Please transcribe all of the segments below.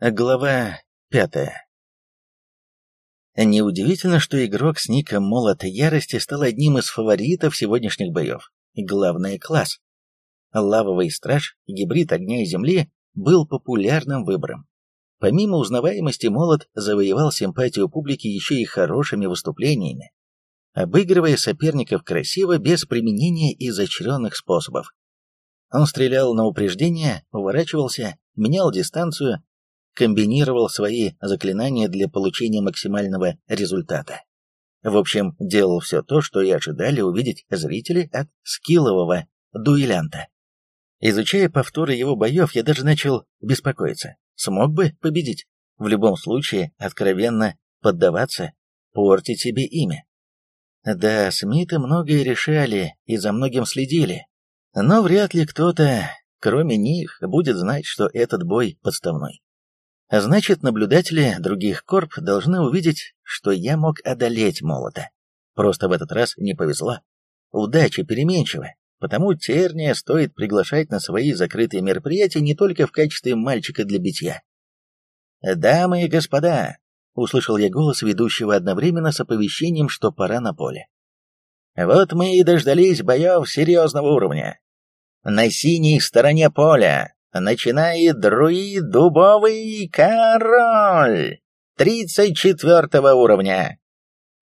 Глава пятая. Неудивительно, что игрок с ником Молот Ярости стал одним из фаворитов сегодняшних боев. Главное — класс. Лавовый страж, гибрид огня и земли, был популярным выбором. Помимо узнаваемости, Молот завоевал симпатию публики еще и хорошими выступлениями, обыгрывая соперников красиво без применения изощренных способов. Он стрелял на упреждение, уворачивался, менял дистанцию, комбинировал свои заклинания для получения максимального результата. В общем, делал все то, что и ожидали увидеть зрители от скиллового дуэлянта. Изучая повторы его боев, я даже начал беспокоиться. Смог бы победить? В любом случае, откровенно поддаваться, портить себе имя. Да, Смиты многое решали и за многим следили, но вряд ли кто-то, кроме них, будет знать, что этот бой подставной. Значит, наблюдатели других корп должны увидеть, что я мог одолеть молота. Просто в этот раз не повезло. Удача переменчива, потому Терния стоит приглашать на свои закрытые мероприятия не только в качестве мальчика для битья. «Дамы и господа!» — услышал я голос ведущего одновременно с оповещением, что пора на поле. «Вот мы и дождались боев серьезного уровня. На синей стороне поля начинает друид Дубовый Король, 34 уровня.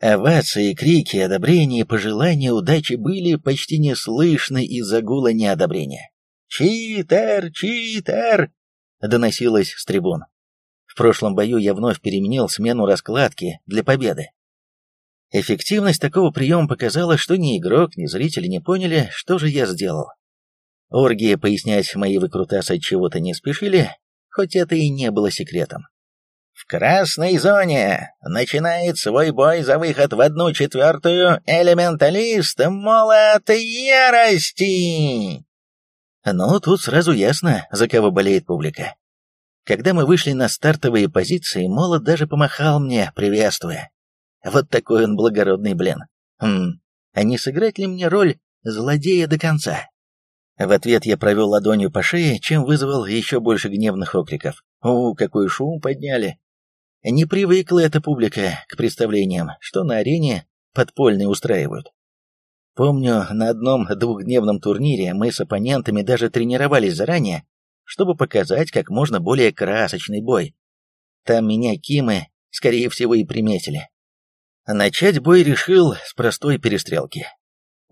Овации, крики, одобрения, пожелания удачи были почти не слышны из-за гула неодобрения. «Читер! Читер!» — доносилось с трибун. В прошлом бою я вновь переменил смену раскладки для победы. Эффективность такого приема показала, что ни игрок, ни зрители не поняли, что же я сделал. Оргии пояснять мои выкрутасы чего-то не спешили, хоть это и не было секретом. В красной зоне начинает свой бой за выход в одну четвертую элементалист Молот Ярости. Ну, тут сразу ясно, за кого болеет публика. Когда мы вышли на стартовые позиции, Молот даже помахал мне, приветствуя. Вот такой он благородный, блин. Хм, а не сыграть ли мне роль злодея до конца? В ответ я провел ладонью по шее, чем вызвал еще больше гневных окриков. «У, какой шум подняли!» Не привыкла эта публика к представлениям, что на арене подпольные устраивают. Помню, на одном двухдневном турнире мы с оппонентами даже тренировались заранее, чтобы показать как можно более красочный бой. Там меня Кимы, скорее всего, и приметили. Начать бой решил с простой перестрелки.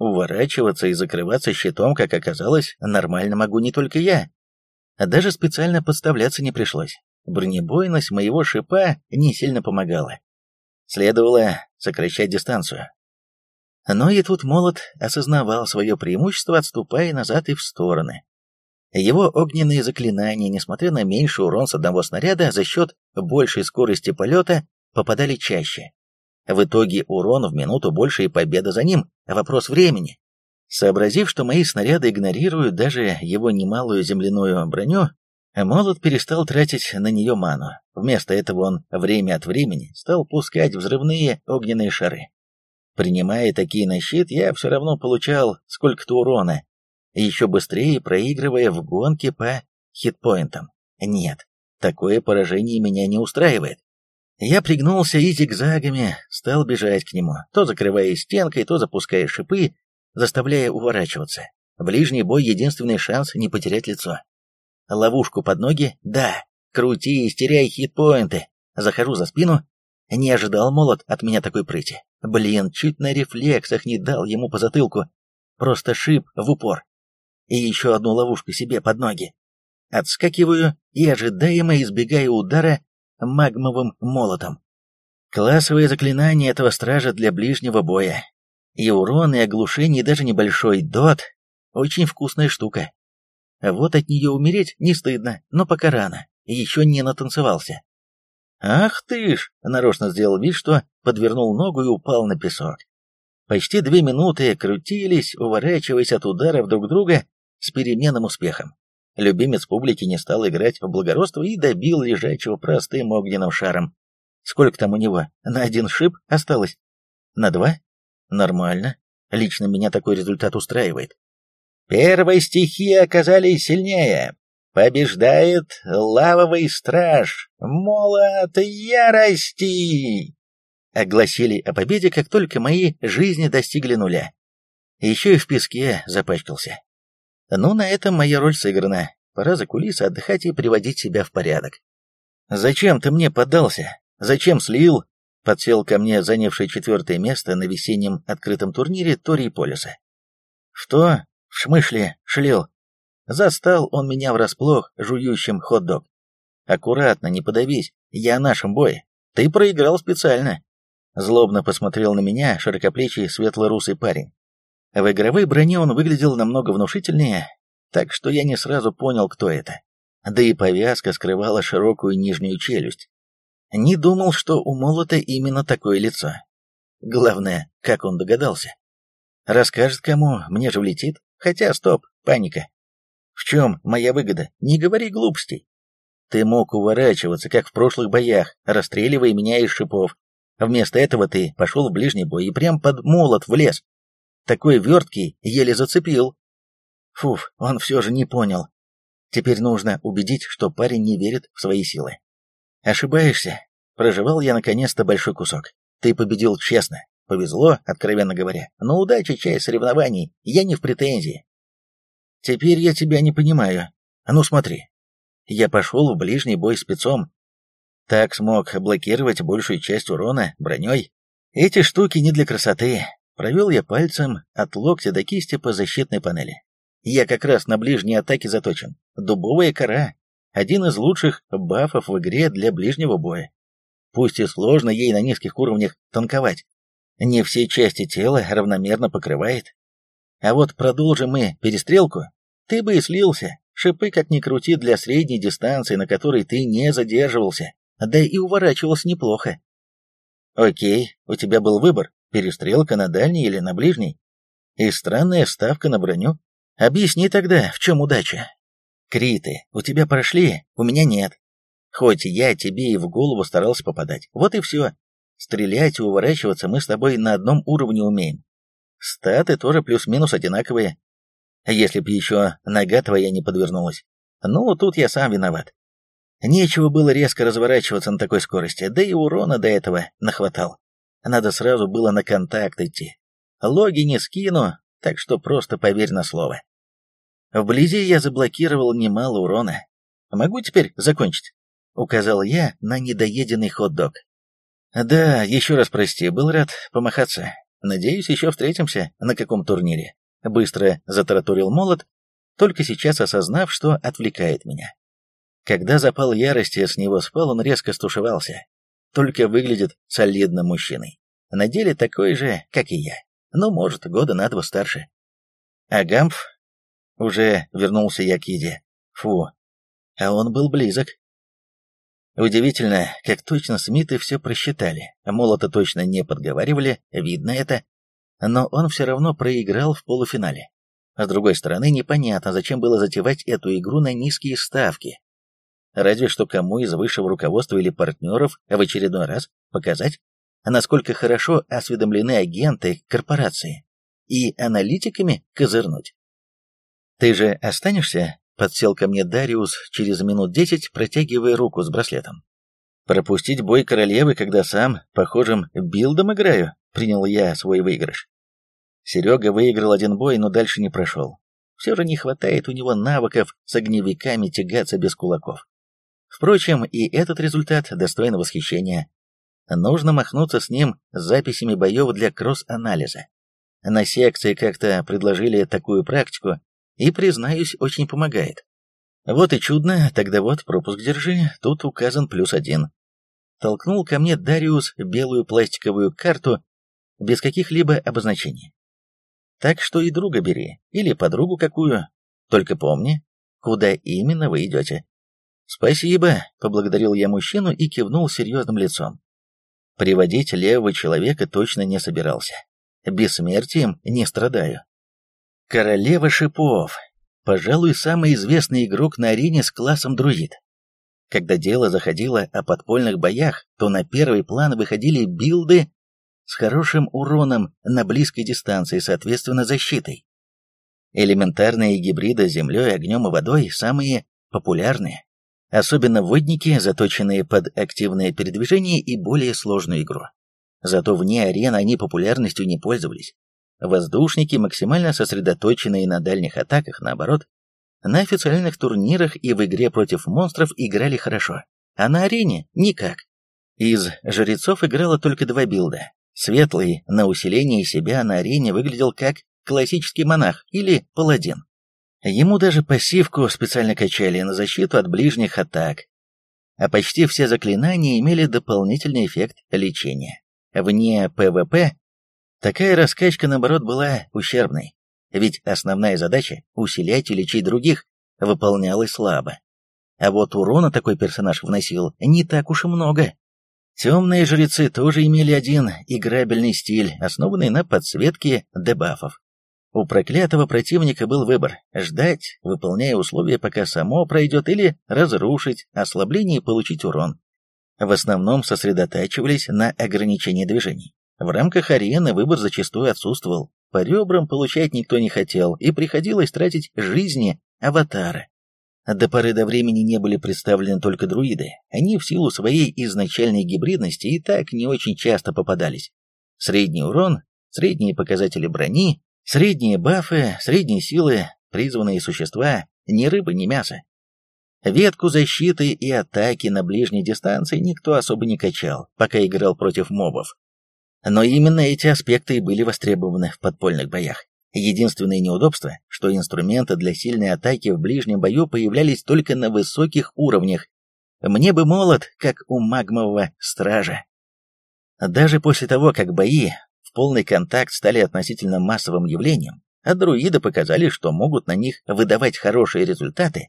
Уворачиваться и закрываться щитом, как оказалось, нормально могу не только я. Даже специально подставляться не пришлось. Бронебойность моего шипа не сильно помогала. Следовало сокращать дистанцию. Но и тут молот осознавал свое преимущество, отступая назад и в стороны. Его огненные заклинания, несмотря на меньший урон с одного снаряда, за счет большей скорости полета попадали чаще. В итоге урон в минуту больше и победа за ним. Вопрос времени. Сообразив, что мои снаряды игнорируют даже его немалую земляную броню, Молот перестал тратить на нее ману. Вместо этого он время от времени стал пускать взрывные огненные шары. Принимая такие на щит, я все равно получал сколько-то урона, еще быстрее проигрывая в гонке по хитпоинтам. Нет, такое поражение меня не устраивает. Я пригнулся и зигзагами стал бежать к нему, то закрывая стенкой, то запуская шипы, заставляя уворачиваться. Ближний бой — единственный шанс не потерять лицо. Ловушку под ноги? Да. Крути, теряй хитпоинты. Захожу за спину. Не ожидал молот от меня такой прыти. Блин, чуть на рефлексах не дал ему по затылку. Просто шип в упор. И еще одну ловушку себе под ноги. Отскакиваю и ожидаемо избегаю удара магмовым молотом. Классовое заклинание этого стража для ближнего боя. И урон, и оглушение, и даже небольшой дот — очень вкусная штука. Вот от нее умереть не стыдно, но пока рано, еще не натанцевался. Ах ты ж! Нарочно сделал вид, что подвернул ногу и упал на песок. Почти две минуты крутились, уворачиваясь от ударов друг друга с переменным успехом. Любимец публики не стал играть в благородство и добил лежачего простым огненным шаром. Сколько там у него? На один шип осталось? На два? Нормально. Лично меня такой результат устраивает. Первые стихии оказались сильнее. Побеждает лавовый страж, молот ярости!» Огласили о победе, как только мои жизни достигли нуля. Еще и в песке запачкался. Ну, на этом моя роль сыграна. Пора за кулисы отдыхать и приводить себя в порядок. «Зачем ты мне поддался? Зачем слил?» Подсел ко мне занявший четвертое место на весеннем открытом турнире Торий Полиса. «Что? В шмышле шлил?» Застал он меня врасплох, жующим хот-дог. «Аккуратно, не подавись, я о нашем бое. Ты проиграл специально». Злобно посмотрел на меня широкоплечий светло-русый парень. В игровой броне он выглядел намного внушительнее, так что я не сразу понял, кто это. Да и повязка скрывала широкую нижнюю челюсть. Не думал, что у молота именно такое лицо. Главное, как он догадался. Расскажет кому, мне же влетит. Хотя, стоп, паника. В чем моя выгода? Не говори глупостей. Ты мог уворачиваться, как в прошлых боях, расстреливая меня из шипов. Вместо этого ты пошел в ближний бой и прям под молот влез. Такой верткий еле зацепил. Фуф, он все же не понял. Теперь нужно убедить, что парень не верит в свои силы. Ошибаешься. Проживал я наконец-то большой кусок. Ты победил честно. Повезло, откровенно говоря. Но удача часть соревнований. Я не в претензии. Теперь я тебя не понимаю. А ну смотри. Я пошел в ближний бой спецом. Так смог блокировать большую часть урона броней. Эти штуки не для красоты. Провел я пальцем от локтя до кисти по защитной панели. Я как раз на ближней атаке заточен. Дубовая кора. Один из лучших бафов в игре для ближнего боя. Пусть и сложно ей на низких уровнях танковать. Не все части тела равномерно покрывает. А вот продолжим мы перестрелку, ты бы и слился. Шипы, как ни крути, для средней дистанции, на которой ты не задерживался. Да и уворачивался неплохо. Окей, у тебя был выбор, перестрелка на дальней или на ближней. И странная ставка на броню. Объясни тогда, в чем удача. Криты, у тебя прошли, у меня нет. Хоть я тебе и в голову старался попадать. Вот и все. Стрелять и уворачиваться мы с тобой на одном уровне умеем. Статы тоже плюс-минус одинаковые. Если б еще нога твоя не подвернулась. Ну, тут я сам виноват. Нечего было резко разворачиваться на такой скорости, да и урона до этого нахватал. Надо сразу было на контакт идти. Логи не скину, так что просто поверь на слово. Вблизи я заблокировал немало урона. Могу теперь закончить? Указал я на недоеденный хот-дог. Да, еще раз прости, был рад помахаться. Надеюсь, еще встретимся на каком турнире. Быстро затараторил молот, только сейчас осознав, что отвлекает меня. Когда запал ярости с него спал, он резко стушевался. Только выглядит солидным мужчиной. На деле такой же, как и я. Ну, может, года на два старше. А Гамф? Уже вернулся я к еде. Фу. А он был близок. Удивительно, как точно Смиты все просчитали. Молота точно не подговаривали, видно это. Но он все равно проиграл в полуфинале. С другой стороны, непонятно, зачем было затевать эту игру на низкие ставки. Разве что кому из высшего руководства или партнеров в очередной раз показать, насколько хорошо осведомлены агенты корпорации, и аналитиками козырнуть. «Ты же останешься?» — подсел ко мне Дариус через минут десять, протягивая руку с браслетом. «Пропустить бой королевы, когда сам, похожим, билдом играю?» — принял я свой выигрыш. Серега выиграл один бой, но дальше не прошел. Все же не хватает у него навыков с огневиками тягаться без кулаков. Впрочем, и этот результат достоин восхищения. Нужно махнуться с ним с записями боев для кросс-анализа. На секции как-то предложили такую практику, и, признаюсь, очень помогает. Вот и чудно, тогда вот, пропуск держи, тут указан плюс один. Толкнул ко мне Дариус белую пластиковую карту без каких-либо обозначений. Так что и друга бери, или подругу какую, только помни, куда именно вы идете. «Спасибо», — поблагодарил я мужчину и кивнул серьезным лицом. Приводить левого человека точно не собирался. Бессмертием не страдаю. Королева шипов. Пожалуй, самый известный игрок на арене с классом друид. Когда дело заходило о подпольных боях, то на первый план выходили билды с хорошим уроном на близкой дистанции, соответственно, защитой. Элементарные гибриды с землей, огнем и водой – самые популярные. Особенно водники, заточенные под активное передвижение и более сложную игру. Зато вне арены они популярностью не пользовались. Воздушники, максимально сосредоточенные на дальних атаках, наоборот, на официальных турнирах и в игре против монстров играли хорошо, а на арене никак. Из жрецов играло только два билда. Светлый на усиление себя на арене выглядел как классический монах или паладин. Ему даже пассивку специально качали на защиту от ближних атак. А почти все заклинания имели дополнительный эффект лечения. Вне ПВП такая раскачка, наоборот, была ущербной. Ведь основная задача — усилять и лечить других — выполнялась слабо. А вот урона такой персонаж вносил не так уж и много. Темные жрецы тоже имели один играбельный стиль, основанный на подсветке дебафов. У проклятого противника был выбор – ждать, выполняя условия, пока само пройдет, или разрушить ослабление и получить урон. В основном сосредотачивались на ограничении движений. В рамках арены выбор зачастую отсутствовал, по ребрам получать никто не хотел, и приходилось тратить жизни аватара. До поры до времени не были представлены только друиды, они в силу своей изначальной гибридности и так не очень часто попадались. Средний урон, средние показатели брони, средние бафы, средние силы, призванные существа, ни рыба, ни мясо. Ветку защиты и атаки на ближней дистанции никто особо не качал, пока играл против мобов. Но именно эти аспекты и были востребованы в подпольных боях. Единственное неудобство, что инструменты для сильной атаки в ближнем бою появлялись только на высоких уровнях. Мне бы молот, как у магмового стража. Даже после того, как бои в полный контакт стали относительно массовым явлением, а друиды показали, что могут на них выдавать хорошие результаты,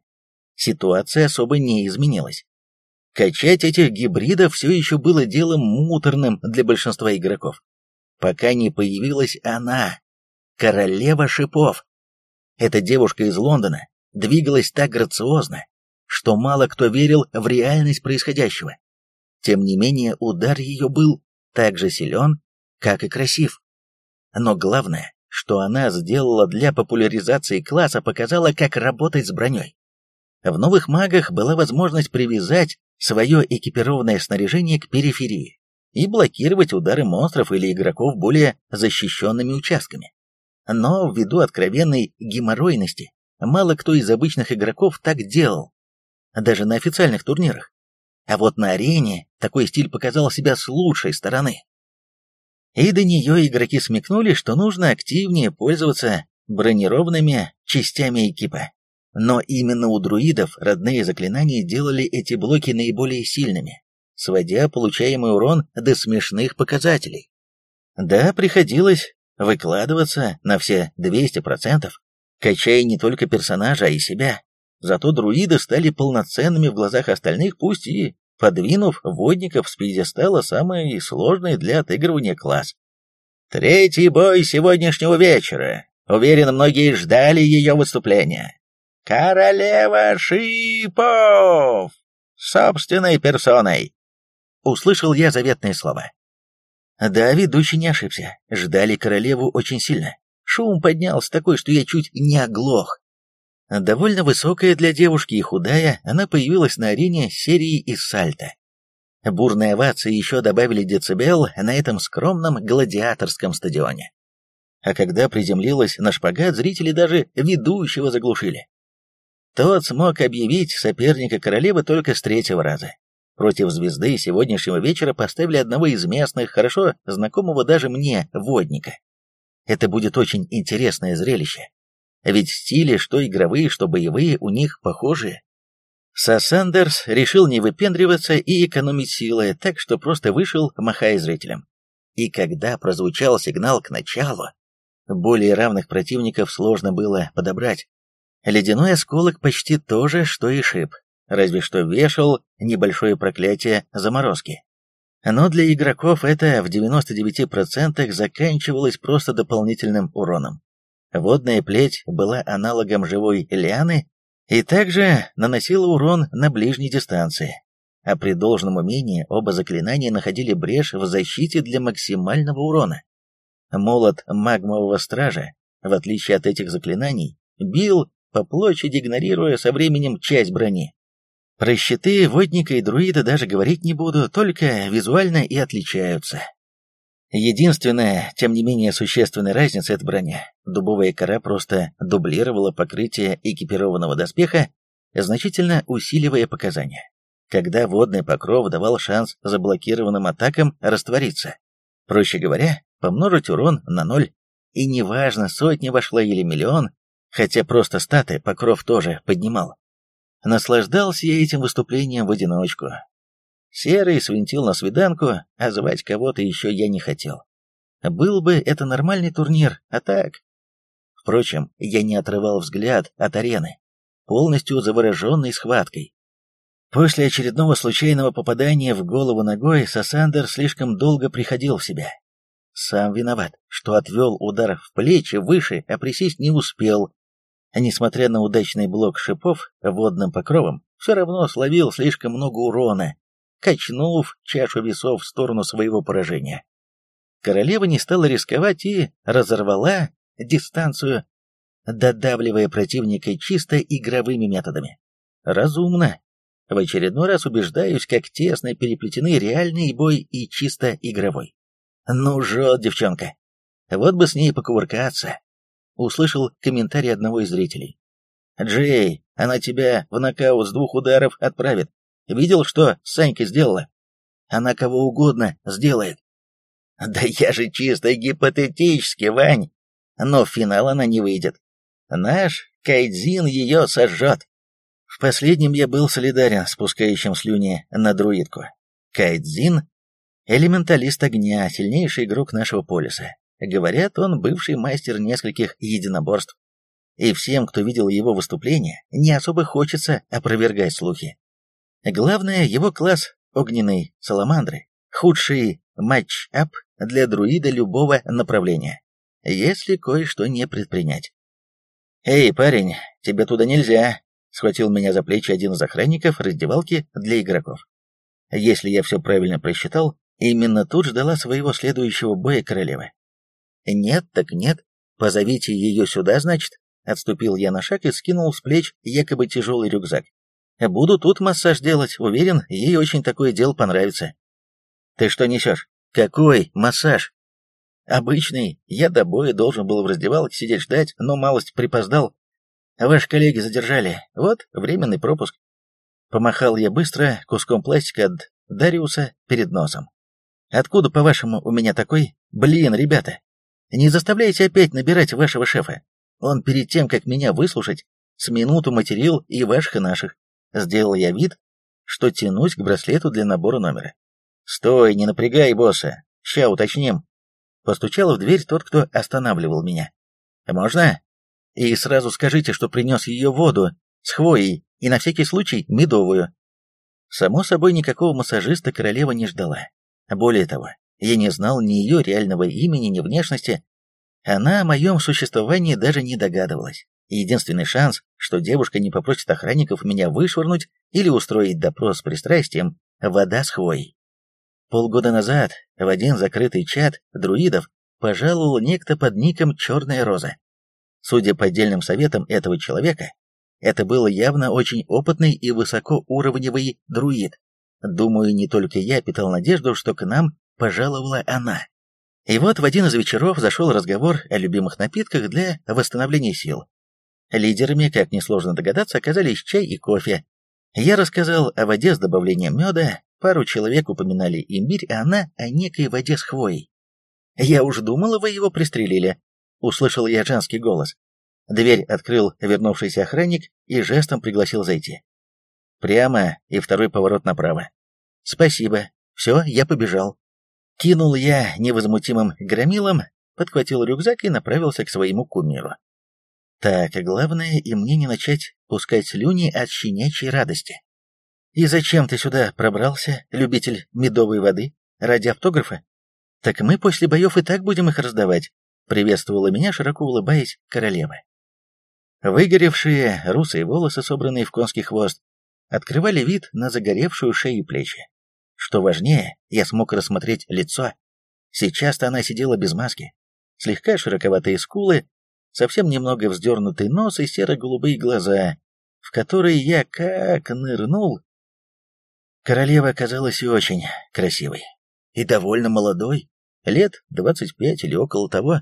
ситуация особо не изменилась. Качать этих гибридов все еще было делом муторным для большинства игроков. Пока не появилась она, королева шипов. Эта девушка из Лондона двигалась так грациозно, что мало кто верил в реальность происходящего. Тем не менее, удар ее был так же силен, как и красив. Но главное, что она сделала для популяризации класса, показала, как работать с броней. В новых магах была возможность привязать свое экипированное снаряжение к периферии и блокировать удары монстров или игроков более защищенными участками. Но ввиду откровенной геморройности, мало кто из обычных игроков так делал, даже на официальных турнирах. А вот на арене такой стиль показал себя с лучшей стороны. И до нее игроки смекнули, что нужно активнее пользоваться бронированными частями экипа. Но именно у друидов родные заклинания делали эти блоки наиболее сильными, сводя получаемый урон до смешных показателей. Да, приходилось выкладываться на все 200%, качая не только персонажа, а и себя. Зато друиды стали полноценными в глазах остальных, пусть и подвинув водников с пьедестала самый сложный для отыгрывания класс. Третий бой сегодняшнего вечера. Уверен, многие ждали ее выступления. «Королева шипов!» «Собственной персоной!» Услышал я заветные слова. Да, ведущий не ошибся. Ждали королеву очень сильно. Шум поднялся такой, что я чуть не оглох. Довольно высокая для девушки и худая, она появилась на арене серии из сальто. Бурные овации еще добавили децибел на этом скромном гладиаторском стадионе. А когда приземлилась на шпагат, зрители даже ведущего заглушили. Тот смог объявить соперника королевы только с третьего раза. Против звезды сегодняшнего вечера поставили одного из местных, хорошо знакомого даже мне, водника. Это будет очень интересное зрелище. Ведь стили, что игровые, что боевые, у них похожие. Сассандерс решил не выпендриваться и экономить силы, так что просто вышел, махая зрителям. И когда прозвучал сигнал к началу, более равных противников сложно было подобрать. Ледяной осколок почти то же, что и шип, разве что вешал небольшое проклятие заморозки. Но для игроков это в 99% заканчивалось просто дополнительным уроном. Водная плеть была аналогом живой лианы и также наносила урон на ближней дистанции. А при должном умении оба заклинания находили брешь в защите для максимального урона. Молот магмового стража, в отличие от этих заклинаний, бил по площади, игнорируя со временем часть брони. Про щиты водника и друида даже говорить не буду, только визуально и отличаются. Единственная, тем не менее существенная разница – это броня. Дубовая кора просто дублировала покрытие экипированного доспеха, значительно усиливая показания. Когда водный покров давал шанс заблокированным атакам раствориться. Проще говоря, помножить урон на ноль. И неважно, сотня вошла или миллион, хотя просто статы покров тоже поднимал. Наслаждался я этим выступлением в одиночку. Серый свинтил на свиданку, а звать кого-то еще я не хотел. Был бы это нормальный турнир, а так... Впрочем, я не отрывал взгляд от арены, полностью завороженной схваткой. После очередного случайного попадания в голову ногой Сасандер слишком долго приходил в себя. Сам виноват, что отвел удар в плечи выше, а присесть не успел. Несмотря на удачный блок шипов водным покровом, все равно словил слишком много урона, качнув чашу весов в сторону своего поражения. Королева не стала рисковать и разорвала дистанцию, додавливая противника чисто игровыми методами. Разумно. В очередной раз убеждаюсь, как тесно переплетены реальный бой и чисто игровой. Ну, жжет девчонка. Вот бы с ней покувыркаться. Услышал комментарий одного из зрителей. Джей, она тебя в нокаут с двух ударов отправит. Видел, что Санька сделала? Она кого угодно сделает. Да я же чисто гипотетически, Вань. Но в финал она не выйдет. Наш Кайдзин ее сожжет. В последнем я был солидарен с пускающим слюни на друидку. Кайдзин — элементалист огня, сильнейший игрок нашего полиса. Говорят, он бывший мастер нескольких единоборств. И всем, кто видел его выступление, не особо хочется опровергать слухи. Главное, его класс огненной саламандры, худший matchup для друида любого направления, если кое-что не предпринять. «Эй, парень, тебе туда нельзя!» — схватил меня за плечи один из охранников раздевалки для игроков. Если я все правильно просчитал, именно тут ждала своего следующего боя королева. «Нет, так нет. Позовите ее сюда, значит?» Отступил я на шаг и скинул с плеч якобы тяжелый рюкзак. Буду тут массаж делать, уверен, ей очень такое дело понравится. Ты что несешь? Какой массаж? Обычный. Я до боя должен был в раздевалке сидеть ждать, но малость припоздал. Ваши коллеги задержали. Вот, временный пропуск. Помахал я быстро куском пластика от Дариуса перед носом. Откуда, по-вашему, у меня такой? Блин, ребята, не заставляйте опять набирать вашего шефа. Он перед тем, как меня выслушать, с минуту материл и ваших, и наших. Сделал я вид, что тянусь к браслету для набора номера. «Стой, не напрягай босса, ща уточним». Постучал в дверь тот, кто останавливал меня. «Можно?» «И сразу скажите, что принес ее воду с хвоей и на всякий случай медовую». Само собой, никакого массажиста королева не ждала. Более того, я не знал ни ее реального имени, ни внешности. Она о моем существовании даже не догадывалась. Единственный шанс, что девушка не попросит охранников меня вышвырнуть или устроить допрос с пристрастием – вода с хвоей. Полгода назад в один закрытый чат друидов пожаловал некто под ником «Черная роза». Судя по отдельным советам этого человека, это был явно очень опытный и высокоуровневый друид. Думаю, не только я питал надежду, что к нам пожаловала она. И вот в один из вечеров зашел разговор о любимых напитках для восстановления сил. Лидерами, как несложно догадаться, оказались чай и кофе. Я рассказал о воде с добавлением меда, пару человек упоминали имбирь, а она о некой воде с хвоей. «Я уж думала, вы его пристрелили», — услышал я женский голос. Дверь открыл вернувшийся охранник и жестом пригласил зайти. Прямо и второй поворот направо. «Спасибо. Все, я побежал». Кинул я невозмутимым громилом, подхватил рюкзак и направился к своему кумиру. Так, главное и мне не начать пускать слюни от щенячьей радости. И зачем ты сюда пробрался, любитель медовой воды? Ради автографа? Так мы после боев и так будем их раздавать, приветствовала меня, широко улыбаясь, королева. Выгоревшие русые волосы, собранные в конский хвост, открывали вид на загоревшую шею и плечи. Что важнее, я смог рассмотреть лицо. Сейчас-то она сидела без маски. Слегка широковатые скулы, совсем немного вздернутый нос и серо-голубые глаза, в которые я как нырнул. Королева оказалась очень красивой и довольно молодой, лет двадцать пять или около того.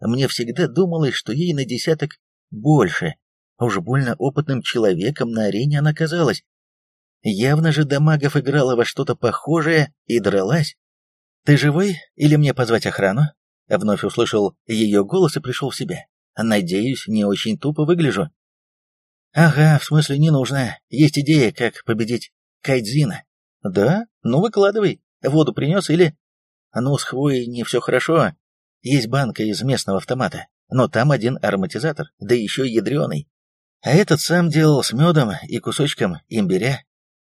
Мне всегда думалось, что ей на десяток больше. Уж больно опытным человеком на арене она казалась. Явно же до магов играла во что-то похожее и дралась. «Ты живой? Или мне позвать охрану?» Вновь услышал ее голос и пришел в себя. «Надеюсь, не очень тупо выгляжу». «Ага, в смысле не нужно. Есть идея, как победить Кайдзина». «Да? Ну выкладывай. Воду принес или...» «Ну, с хвоей не все хорошо. Есть банка из местного автомата, но там один ароматизатор, да еще ядреный. А этот сам делал с медом и кусочком имбиря.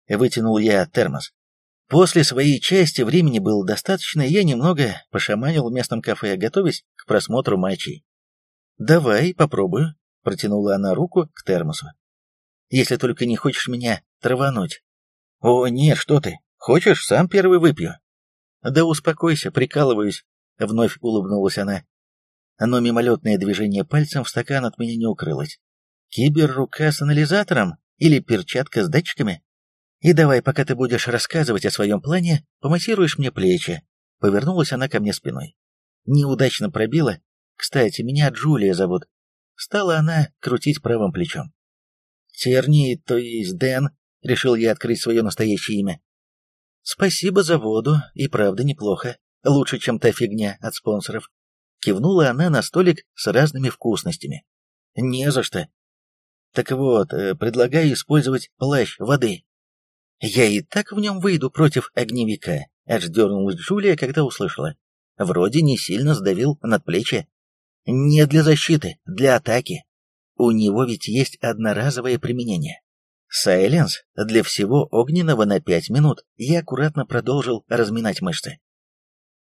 Вытянул я термос. После своей части времени было достаточно, и я немного пошаманил в местном кафе, готовясь к просмотру матчей. «Давай, попробую», — протянула она руку к термосу. «Если только не хочешь меня травануть». «О, нет, что ты, хочешь, сам первый выпью». «Да успокойся, прикалываюсь», — вновь улыбнулась она. Но мимолетное движение пальцем в стакан от меня не укрылось. Кибер-рука с анализатором или перчатка с датчиками? И давай, пока ты будешь рассказывать о своем плане, помассируешь мне плечи. Повернулась она ко мне спиной. Неудачно пробила. Кстати, меня Джулия зовут. Стала она крутить правым плечом. Терни, то есть Дэн, решил я открыть свое настоящее имя. Спасибо за воду, и правда неплохо. Лучше, чем та фигня от спонсоров. Кивнула она на столик с разными вкусностями. Не за что. Так вот, э, предлагаю использовать плащ воды. Я и так в нем выйду против огневика, аж дернулась Джулия, когда услышала. Вроде не сильно сдавил над плечи. Не для защиты, для атаки. У него ведь есть одноразовое применение. Сайленс для всего огненного на пять минут. Я аккуратно продолжил разминать мышцы.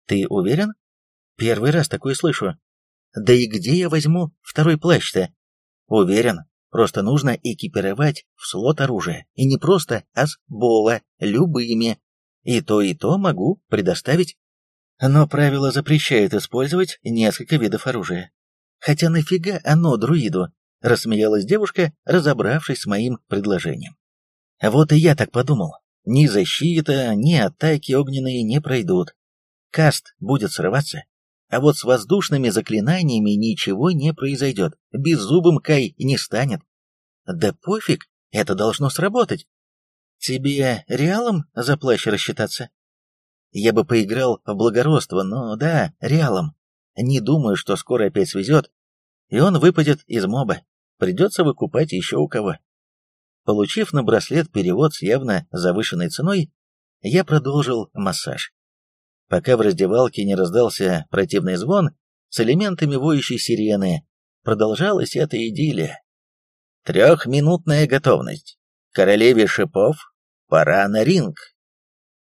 Ты уверен? Первый раз такое слышу. Да и где я возьму второй плащ-то? Уверен, Просто нужно экипировать в слот оружия. И не просто, а с бола, любыми. И то, и то могу предоставить. Но правило запрещает использовать несколько видов оружия. Хотя нафига оно друиду? Рассмеялась девушка, разобравшись с моим предложением. Вот и я так подумал. Ни защита, ни атаки огненные не пройдут. Каст будет срываться, а вот с воздушными заклинаниями ничего не произойдет. Беззубым Кай не станет. Да пофиг, это должно сработать. Тебе реалом за плащ рассчитаться? Я бы поиграл в благородство, но да, реалом. Не думаю, что скоро опять свезет, и он выпадет из моба. Придется выкупать еще у кого. Получив на браслет перевод с явно завышенной ценой, я продолжил массаж пока в раздевалке не раздался противный звон с элементами воющей сирены. Продолжалась эта идиллия. Трехминутная готовность. Королеве шипов пора на ринг.